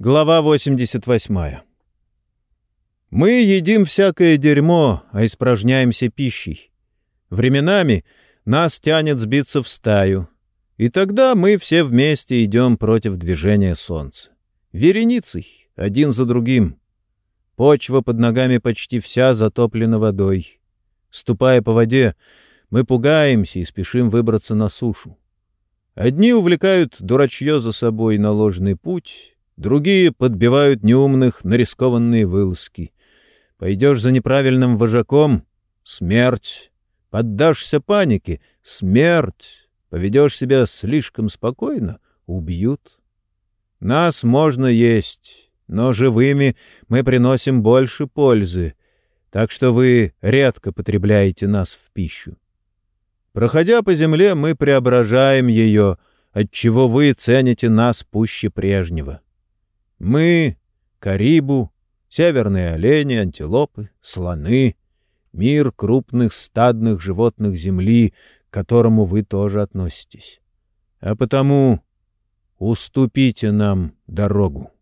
Глава 88. Мы едим всякое дерьмо, а испражняемся пищей. Временами нас тянет сбиться в стаю, и тогда мы все вместе идем против движения солнца. Вереницей, один за другим. Почва под ногами почти вся затоплена водой. Ступая по воде, мы пугаемся и спешим выбраться на сушу. Одни увлекают дурачье за собой на ложный путь, Другие подбивают неумных на рискованные вылазки. Пойдешь за неправильным вожаком — смерть. Поддашься панике — смерть. Поведешь себя слишком спокойно — убьют. Нас можно есть, но живыми мы приносим больше пользы, так что вы редко потребляете нас в пищу. Проходя по земле, мы преображаем ее, отчего вы цените нас пуще прежнего. Мы, карибу, северные олени, антилопы, слоны, мир крупных стадных животных земли, к которому вы тоже относитесь. А потому уступите нам дорогу.